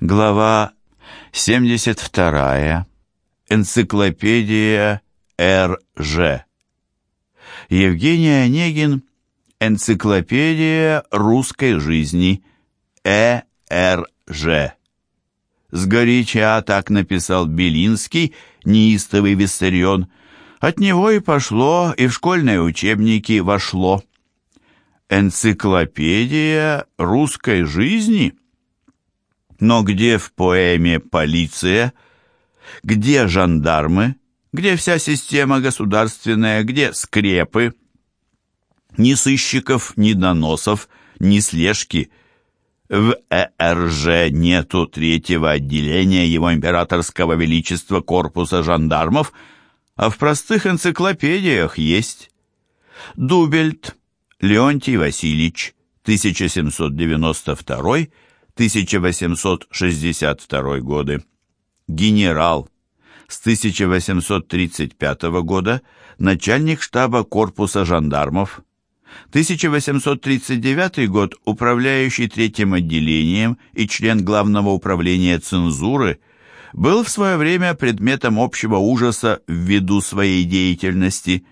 Глава 72. Энциклопедия РЖ. Евгений Онегин. Энциклопедия русской жизни. ЭРЖ. Сгоряча так написал Белинский, неистовый Виссарион. От него и пошло, и в школьные учебники вошло. Энциклопедия русской жизни? Но где в поэме полиция? Где жандармы? Где вся система государственная? Где скрепы? Ни сыщиков, ни доносов, ни слежки. В ЭРЖ нету третьего отделения его императорского величества корпуса жандармов, а в простых энциклопедиях есть. Дубельт, Леонтий Васильевич, 1792 1862 годы. Генерал. С 1835 года начальник штаба корпуса жандармов. 1839 год управляющий третьим отделением и член главного управления цензуры был в свое время предметом общего ужаса ввиду своей деятельности.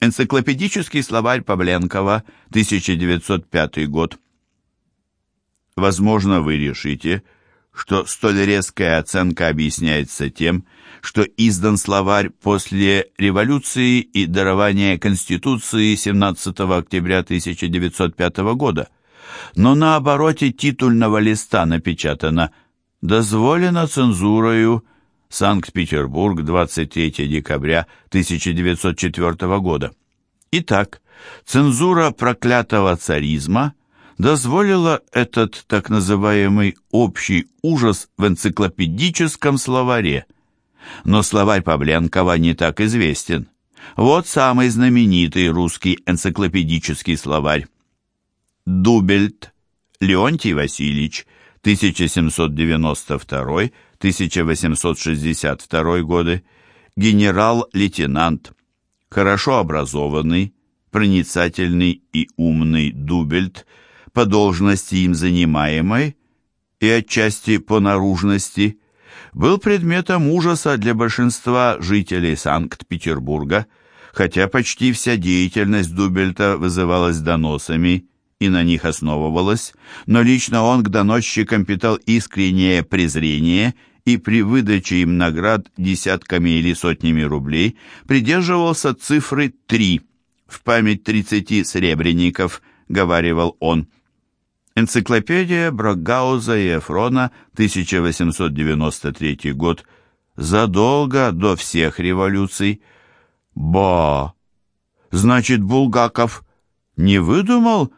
Энциклопедический словарь Павленкова, 1905 год. Возможно, вы решите, что столь резкая оценка объясняется тем, что издан словарь после революции и дарования Конституции 17 октября 1905 года. Но на обороте титульного листа напечатано «Дозволено цензурою Санкт-Петербург, 23 декабря 1904 года». Итак, цензура проклятого царизма – дозволила этот так называемый общий ужас в энциклопедическом словаре. Но словарь Павленкова не так известен. Вот самый знаменитый русский энциклопедический словарь. Дубельт Леонтий Васильевич, 1792-1862 годы, генерал-лейтенант, хорошо образованный, проницательный и умный Дубельт – по должности им занимаемой и отчасти по наружности, был предметом ужаса для большинства жителей Санкт-Петербурга, хотя почти вся деятельность Дубельта вызывалась доносами и на них основывалась, но лично он к доносчикам питал искреннее презрение и при выдаче им наград десятками или сотнями рублей придерживался цифры 3 в память 30 сребреников, говаривал он. Энциклопедия Брагауза и Эфрона, 1893 год, задолго до всех революций. Ба! Значит, Булгаков не выдумал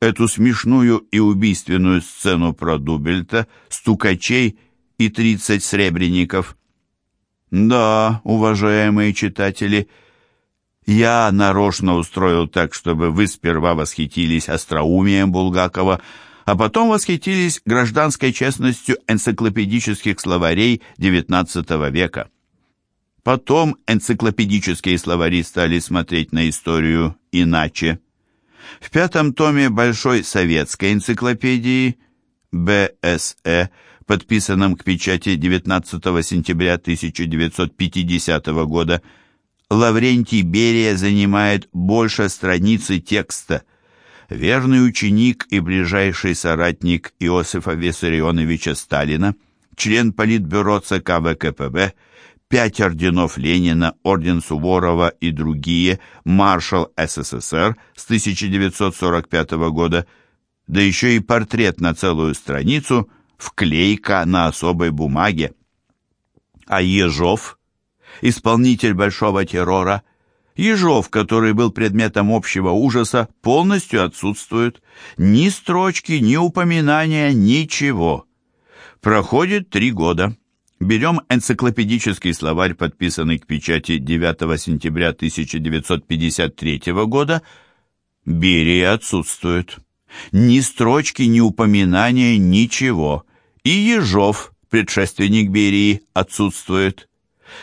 эту смешную и убийственную сцену про Дубельта, стукачей и тридцать сребреников? Да, уважаемые читатели, я нарочно устроил так, чтобы вы сперва восхитились остроумием Булгакова, а потом восхитились гражданской честностью энциклопедических словарей XIX века. Потом энциклопедические словари стали смотреть на историю иначе. В пятом томе Большой советской энциклопедии БСЭ, подписанном к печати 19 сентября 1950 года, Лаврентий Берия занимает больше страницы текста – верный ученик и ближайший соратник Иосифа Виссарионовича Сталина, член Политбюро ЦК ВКПБ, пять орденов Ленина, орден Суворова и другие, маршал СССР с 1945 года, да еще и портрет на целую страницу, вклейка на особой бумаге. А Ежов, исполнитель большого террора, Ежов, который был предметом общего ужаса, полностью отсутствует. Ни строчки, ни упоминания, ничего. Проходит три года. Берем энциклопедический словарь, подписанный к печати 9 сентября 1953 года. Берия отсутствует. Ни строчки, ни упоминания, ничего. И Ежов, предшественник Берии, отсутствует.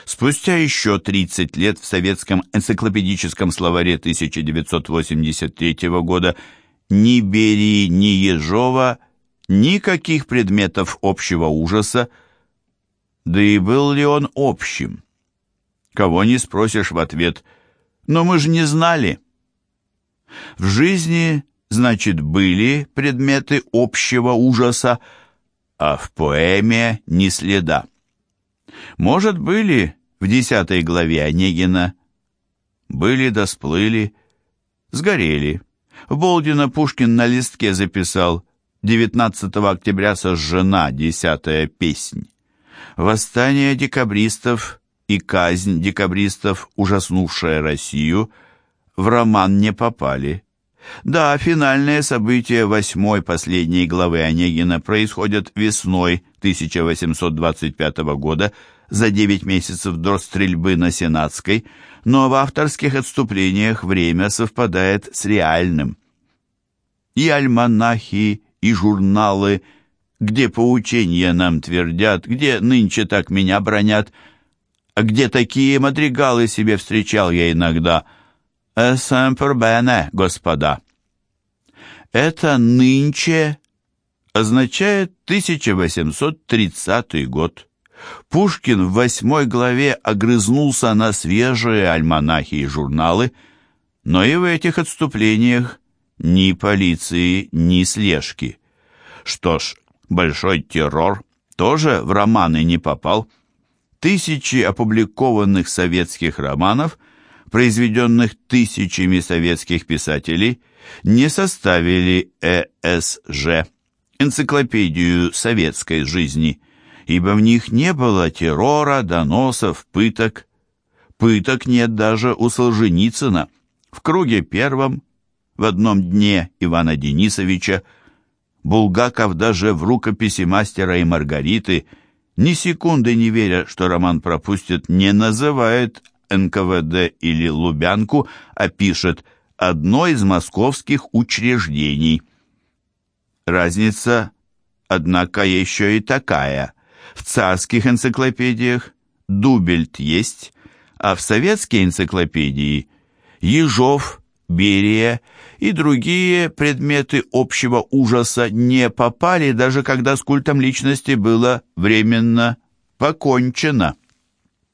Спустя еще 30 лет в советском энциклопедическом словаре 1983 года ни Берии, ни Ежова никаких предметов общего ужаса, да и был ли он общим? Кого не спросишь в ответ, но мы же не знали. В жизни, значит, были предметы общего ужаса, а в поэме ни следа. Может, были в десятой главе Онегина, были да сплыли, сгорели. Болдина Пушкин на листке записал 19 октября сожжена десятая песнь. Восстание декабристов и казнь декабристов, ужаснувшая Россию, в роман не попали. Да, финальные события восьмой последней главы Онегина происходят весной 1825 года, за девять месяцев до стрельбы на Сенатской, но в авторских отступлениях время совпадает с реальным. И альманахи, и журналы, где поучения нам твердят, где нынче так меня бронят, а где такие мадригалы себе встречал я иногда. «Эсэмпер бене, господа». Это «нынче» означает 1830 год. Пушкин в восьмой главе огрызнулся на свежие альманахи и журналы, но и в этих отступлениях ни полиции, ни слежки. Что ж, большой террор тоже в романы не попал. Тысячи опубликованных советских романов, произведенных тысячами советских писателей, не составили ЭСЖ, энциклопедию советской жизни – ибо в них не было террора, доносов, пыток. Пыток нет даже у Солженицына. В круге первом, в одном дне Ивана Денисовича, Булгаков даже в рукописи мастера и Маргариты, ни секунды не веря, что роман пропустит, не называет НКВД или Лубянку, а пишет «одно из московских учреждений». Разница, однако, еще и такая – в царских энциклопедиях Дубельт есть, а в советской энциклопедии Ежов, Берия и другие предметы общего ужаса не попали, даже когда с культом личности было временно покончено.